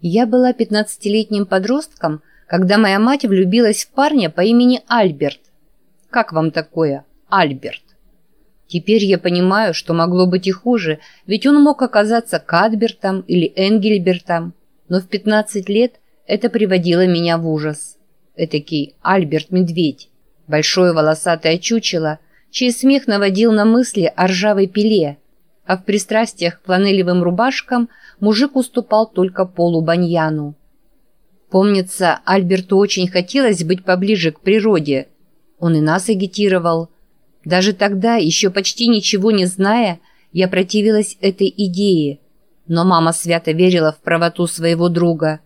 Я была пятнадцатилетним подростком, когда моя мать влюбилась в парня по имени Альберт. Как вам такое, Альберт? Теперь я понимаю, что могло быть и хуже, ведь он мог оказаться Кадбертом или Энгельбертом, но в 15 лет это приводило меня в ужас. Этакий Альберт-медведь, большое волосатое чучело, чей смех наводил на мысли о ржавой пиле, а в пристрастиях к фланелевым рубашкам мужик уступал только Полу Баньяну. Помнится, Альберту очень хотелось быть поближе к природе. Он и нас агитировал – даже тогда, еще почти ничего не зная, я противилась этой идее. Но мама свято верила в правоту своего друга.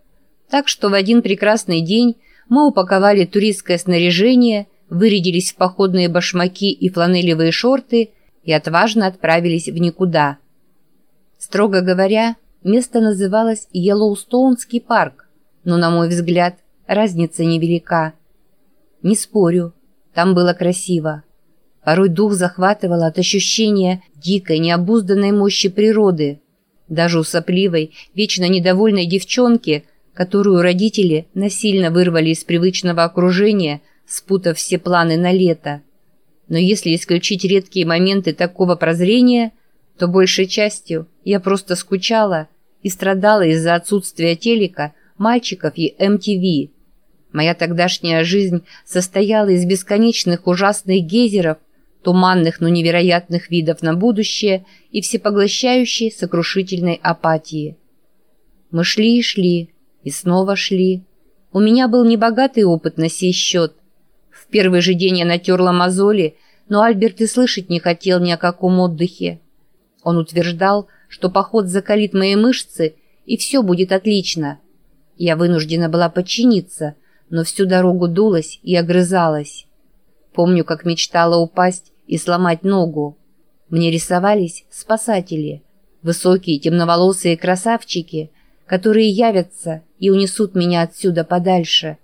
Так что в один прекрасный день мы упаковали туристское снаряжение, вырядились в походные башмаки и фланелевые шорты и отважно отправились в никуда. Строго говоря, место называлось Йеллоустоунский парк, но, на мой взгляд, разница невелика. Не спорю, там было красиво. Порой дух захватывал от ощущения дикой, необузданной мощи природы. Даже у сопливой, вечно недовольной девчонки, которую родители насильно вырвали из привычного окружения, спутав все планы на лето. Но если исключить редкие моменты такого прозрения, то большей частью я просто скучала и страдала из-за отсутствия телека, мальчиков и MTV. Моя тогдашняя жизнь состояла из бесконечных ужасных гейзеров, туманных, но невероятных видов на будущее и всепоглощающей сокрушительной апатии. Мы шли и шли, и снова шли. У меня был небогатый опыт на сей счет. Первый же день я натерла мозоли, но Альберт и слышать не хотел ни о каком отдыхе. Он утверждал, что поход закалит мои мышцы, и все будет отлично. Я вынуждена была подчиниться, но всю дорогу дулась и огрызалась. Помню, как мечтала упасть и сломать ногу. Мне рисовались спасатели, высокие темноволосые красавчики, которые явятся и унесут меня отсюда подальше.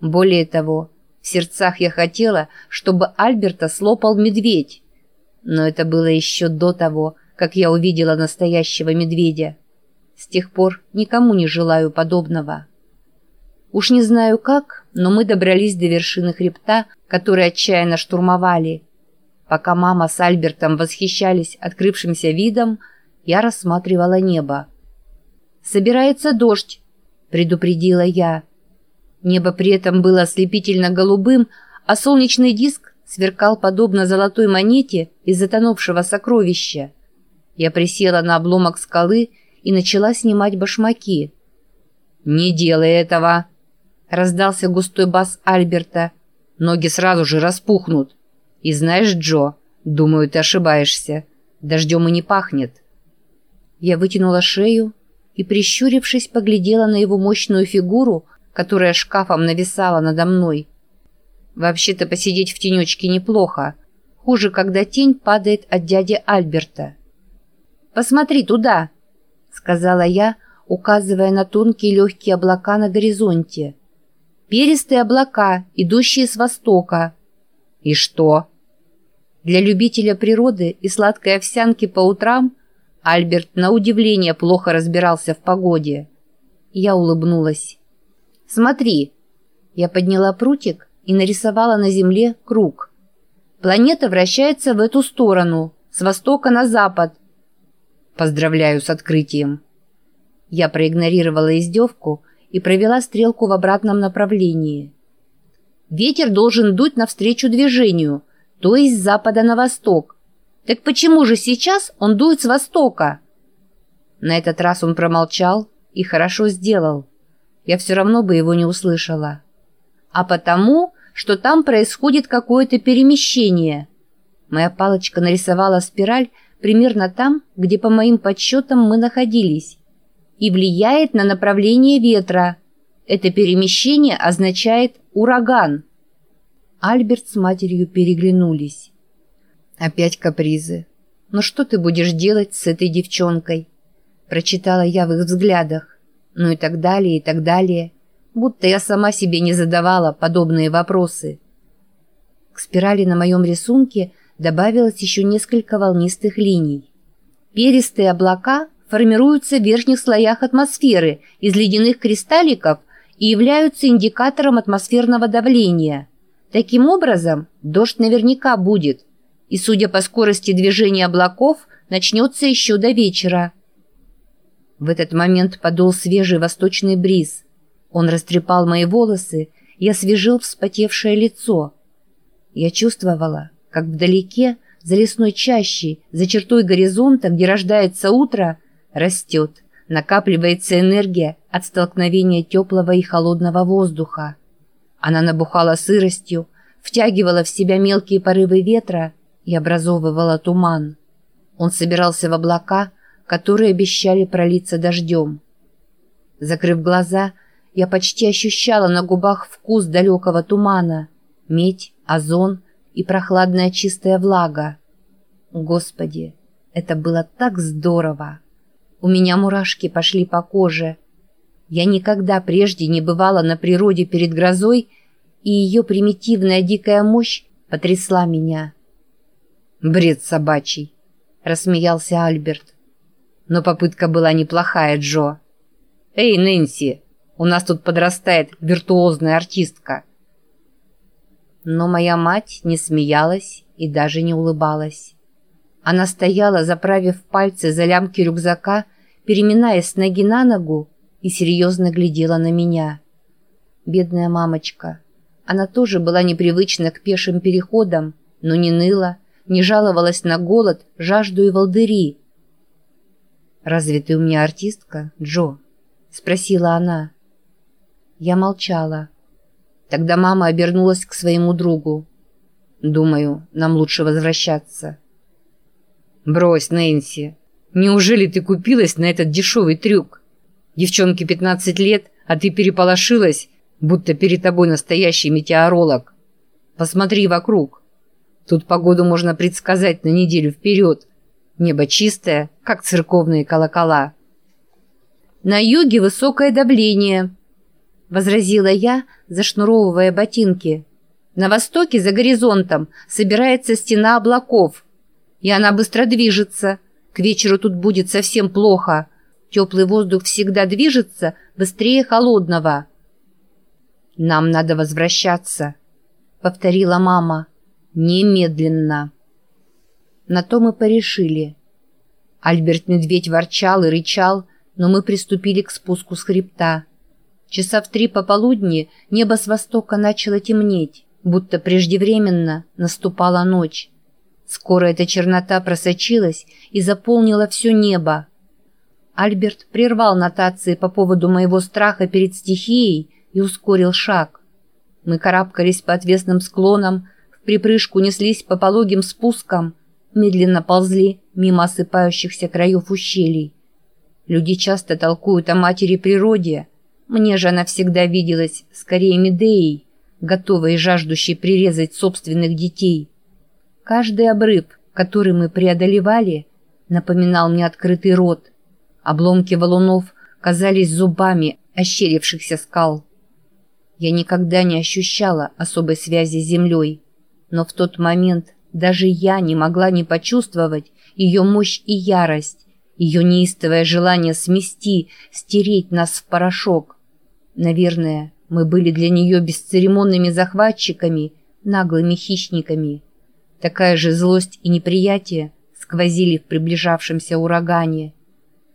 Более того, в сердцах я хотела, чтобы Альберта слопал медведь. Но это было еще до того, как я увидела настоящего медведя. С тех пор никому не желаю подобного. Уж не знаю как, но мы добрались до вершины хребта, который отчаянно штурмовали. Пока мама с Альбертом восхищались открывшимся видом, я рассматривала небо. «Собирается дождь», — предупредила я. Небо при этом было ослепительно голубым, а солнечный диск сверкал подобно золотой монете из затонувшего сокровища. Я присела на обломок скалы и начала снимать башмаки. «Не делай этого!» раздался густой бас Альберта. Ноги сразу же распухнут. И знаешь, Джо, думаю, ты ошибаешься. Дождем и не пахнет. Я вытянула шею и, прищурившись, поглядела на его мощную фигуру, которая шкафом нависала надо мной. Вообще-то посидеть в тенечке неплохо. Хуже, когда тень падает от дяди Альберта. «Посмотри туда!» — сказала я, указывая на тонкие легкие облака на горизонте перистые облака, идущие с востока. И что? Для любителя природы и сладкой овсянки по утрам Альберт на удивление плохо разбирался в погоде. Я улыбнулась. «Смотри!» Я подняла прутик и нарисовала на земле круг. Планета вращается в эту сторону, с востока на запад. Поздравляю с открытием. Я проигнорировала издевку и провела стрелку в обратном направлении. Ветер должен дуть навстречу движению, то есть с запада на восток. Так почему же сейчас он дует с востока? На этот раз он промолчал и хорошо сделал. Я все равно бы его не услышала. А потому, что там происходит какое-то перемещение. Моя палочка нарисовала спираль примерно там, где по моим подсчетам мы находились и влияет на направление ветра. Это перемещение означает ураган. Альберт с матерью переглянулись. Опять капризы. Но «Ну что ты будешь делать с этой девчонкой? Прочитала я в их взглядах. Ну и так далее, и так далее. Будто я сама себе не задавала подобные вопросы. К спирали на моем рисунке добавилось еще несколько волнистых линий. Перистые облака формируются в верхних слоях атмосферы из ледяных кристалликов и являются индикатором атмосферного давления. Таким образом, дождь наверняка будет, и, судя по скорости движения облаков, начнется еще до вечера. В этот момент подул свежий восточный бриз. Он растрепал мои волосы и освежил вспотевшее лицо. Я чувствовала, как вдалеке, за лесной чащей, за чертой горизонта, где рождается утро, растет, накапливается энергия от столкновения теплого и холодного воздуха. Она набухала сыростью, втягивала в себя мелкие порывы ветра и образовывала туман. Он собирался в облака, которые обещали пролиться дождем. Закрыв глаза, я почти ощущала на губах вкус далекого тумана, медь, озон и прохладная чистая влага. Господи, это было так здорово! У меня мурашки пошли по коже. Я никогда прежде не бывала на природе перед грозой, и ее примитивная дикая мощь потрясла меня. «Бред собачий!» — рассмеялся Альберт. «Но попытка была неплохая, Джо. Эй, Нэнси, у нас тут подрастает виртуозная артистка». Но моя мать не смеялась и даже не улыбалась. Она стояла, заправив пальцы за лямки рюкзака, переминаясь с ноги на ногу, и серьезно глядела на меня. Бедная мамочка. Она тоже была непривычна к пешим переходам, но не ныла, не жаловалась на голод, жажду и волдыри. «Разве ты у меня артистка, Джо?» — спросила она. Я молчала. Тогда мама обернулась к своему другу. «Думаю, нам лучше возвращаться». «Брось, Нэнси, неужели ты купилась на этот дешевый трюк? Девчонке 15 лет, а ты переполошилась, будто перед тобой настоящий метеоролог. Посмотри вокруг. Тут погоду можно предсказать на неделю вперед. Небо чистое, как церковные колокола». «На юге высокое давление», — возразила я, зашнуровывая ботинки. «На востоке, за горизонтом, собирается стена облаков» и она быстро движется. К вечеру тут будет совсем плохо. Теплый воздух всегда движется быстрее холодного. «Нам надо возвращаться», — повторила мама. «Немедленно». На то мы порешили. Альберт-медведь ворчал и рычал, но мы приступили к спуску с хребта. Часа в три пополудни небо с востока начало темнеть, будто преждевременно наступала ночь. Скоро эта чернота просочилась и заполнила все небо. Альберт прервал нотации по поводу моего страха перед стихией и ускорил шаг. Мы карабкались по отвесным склонам, в припрыжку неслись по пологим спускам, медленно ползли мимо осыпающихся краев ущелий. Люди часто толкуют о матери природе. Мне же она всегда виделась скорее Медеей, готовой и жаждущей прирезать собственных детей. Каждый обрыв, который мы преодолевали, напоминал мне открытый рот. Обломки валунов казались зубами ощерившихся скал. Я никогда не ощущала особой связи с землей, но в тот момент даже я не могла не почувствовать ее мощь и ярость, ее неистовое желание смести, стереть нас в порошок. Наверное, мы были для нее бесцеремонными захватчиками, наглыми хищниками. Такая же злость и неприятие сквозили в приближавшемся урагане.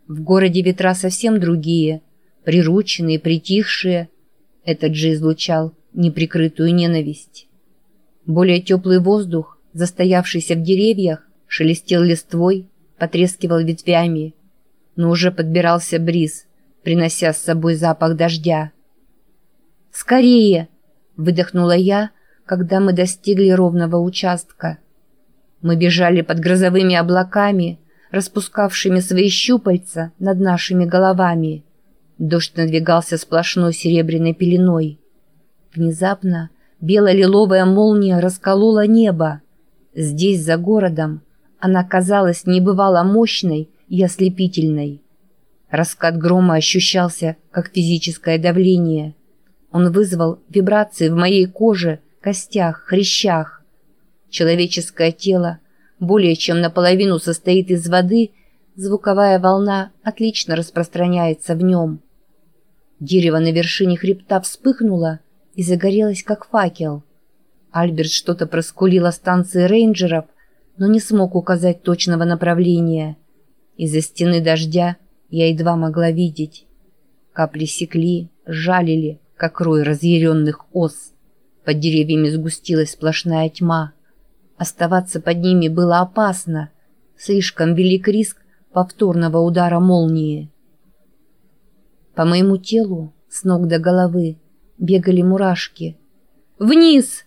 В городе ветра совсем другие, прирученные, притихшие. Этот же излучал неприкрытую ненависть. Более теплый воздух, застоявшийся в деревьях, шелестел листвой, потрескивал ветвями, но уже подбирался бриз, принося с собой запах дождя. «Скорее!» — выдохнула я, когда мы достигли ровного участка. Мы бежали под грозовыми облаками, распускавшими свои щупальца над нашими головами. Дождь надвигался сплошной серебряной пеленой. Внезапно бело-лиловая молния расколола небо. Здесь, за городом, она казалась небывало мощной и ослепительной. Раскат грома ощущался, как физическое давление. Он вызвал вибрации в моей коже, костях, хрящах. Человеческое тело более чем наполовину состоит из воды, звуковая волна отлично распространяется в нем. Дерево на вершине хребта вспыхнуло и загорелось, как факел. Альберт что-то проскулил о станции рейнджеров, но не смог указать точного направления. Из-за стены дождя я едва могла видеть. Капли секли, жалили, как рой разъяренных ос. Под деревьями сгустилась сплошная тьма. Оставаться под ними было опасно. Слишком велик риск повторного удара молнии. По моему телу, с ног до головы, бегали мурашки. «Вниз!» —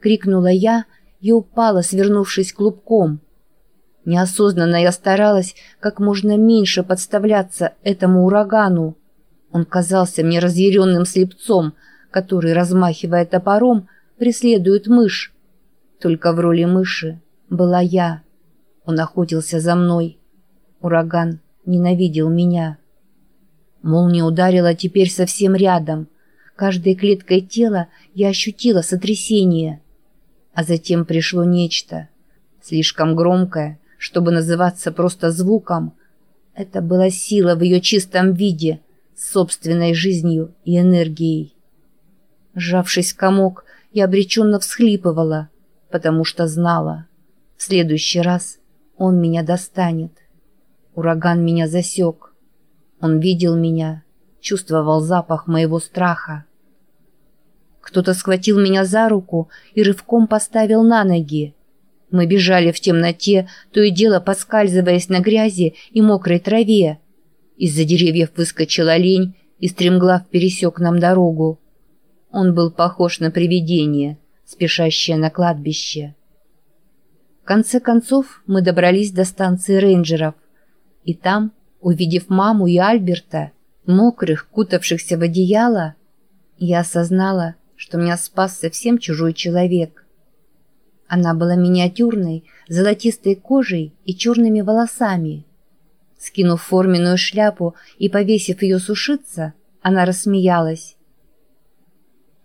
крикнула я и упала, свернувшись клубком. Неосознанно я старалась как можно меньше подставляться этому урагану. Он казался мне разъяренным слепцом, который, размахивая топором, преследует мышь. Только в роли мыши была я. Он охотился за мной. Ураган ненавидел меня. Молния ударила теперь совсем рядом. Каждой клеткой тела я ощутила сотрясение. А затем пришло нечто. Слишком громкое, чтобы называться просто звуком. Это была сила в ее чистом виде, с собственной жизнью и энергией. Сжавшись комок, я обреченно всхлипывала, потому что знала. В следующий раз он меня достанет. Ураган меня засек. Он видел меня, чувствовал запах моего страха. Кто-то схватил меня за руку и рывком поставил на ноги. Мы бежали в темноте, то и дело поскальзываясь на грязи и мокрой траве. Из-за деревьев выскочил олень и стремглав пересек нам дорогу. Он был похож на привидение, спешащее на кладбище. В конце концов мы добрались до станции рейнджеров. И там, увидев маму и Альберта, мокрых, кутавшихся в одеяло, я осознала, что меня спас совсем чужой человек. Она была миниатюрной, золотистой кожей и черными волосами. Скинув форменную шляпу и повесив ее сушиться, она рассмеялась.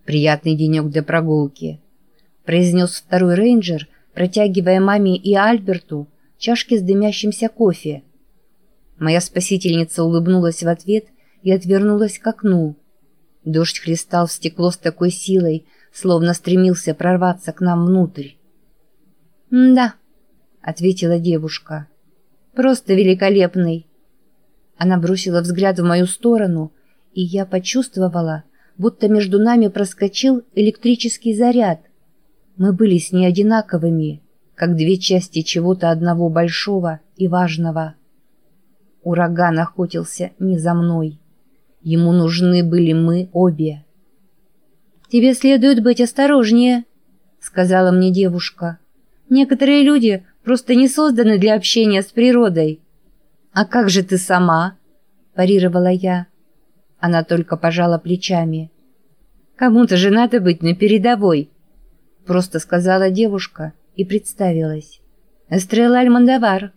«Приятный денек для прогулки», — произнес второй рейнджер, протягивая маме и Альберту чашки с дымящимся кофе. Моя спасительница улыбнулась в ответ и отвернулась к окну. Дождь хлестал в стекло с такой силой, словно стремился прорваться к нам внутрь. «Да», — ответила девушка, — «просто великолепный». Она бросила взгляд в мою сторону, и я почувствовала, будто между нами проскочил электрический заряд. Мы были с ней одинаковыми, как две части чего-то одного большого и важного. Ураган охотился не за мной. Ему нужны были мы обе. «Тебе следует быть осторожнее», — сказала мне девушка. «Некоторые люди просто не созданы для общения с природой». «А как же ты сама?» – парировала я. Она только пожала плечами. «Кому-то же надо быть на передовой», – просто сказала девушка и представилась. «Эстрелла Альмандавар.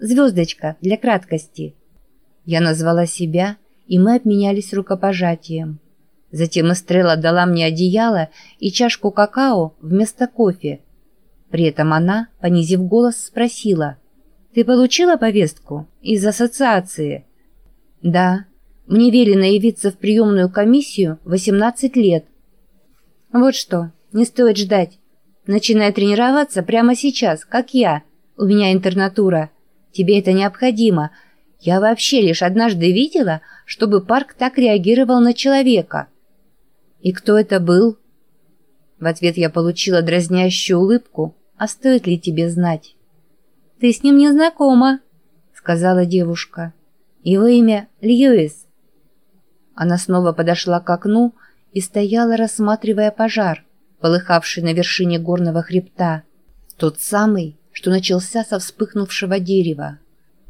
Звездочка, для краткости». Я назвала себя, и мы обменялись рукопожатием. Затем Эстрелла дала мне одеяло и чашку какао вместо кофе. При этом она, понизив голос, спросила, «Ты получила повестку из ассоциации?» «Да», мне велено явиться в приемную комиссию 18 лет. Вот что, не стоит ждать. Начинай тренироваться прямо сейчас, как я. У меня интернатура. Тебе это необходимо. Я вообще лишь однажды видела, чтобы парк так реагировал на человека. И кто это был? В ответ я получила дразнящую улыбку. А стоит ли тебе знать? Ты с ним не знакома, сказала девушка. Его имя Льюис. Она снова подошла к окну и стояла, рассматривая пожар, полыхавший на вершине горного хребта. Тот самый, что начался со вспыхнувшего дерева.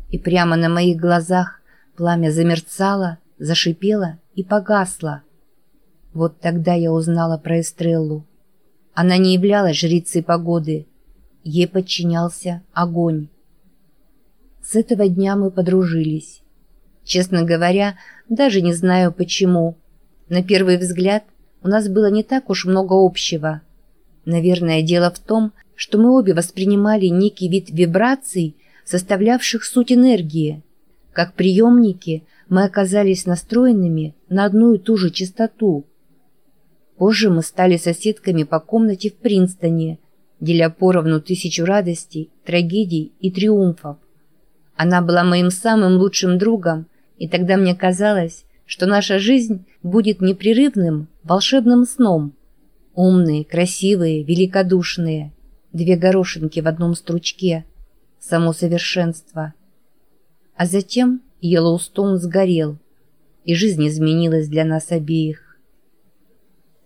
И прямо на моих глазах пламя замерцало, зашипело и погасло. Вот тогда я узнала про Эстреллу. Она не являлась жрицей погоды. Ей подчинялся огонь. С этого дня мы подружились. Честно говоря, даже не знаю почему. На первый взгляд у нас было не так уж много общего. Наверное, дело в том, что мы обе воспринимали некий вид вибраций составлявших суть энергии. Как приемники мы оказались настроенными на одну и ту же частоту. Позже мы стали соседками по комнате в Принстоне, деля поровну тысячу радостей, трагедий и триумфов. Она была моим самым лучшим другом, и тогда мне казалось, что наша жизнь будет непрерывным, волшебным сном. Умные, красивые, великодушные. Две горошинки в одном стручке. Само совершенство. А затем Йеллоустон сгорел, и жизнь изменилась для нас обеих.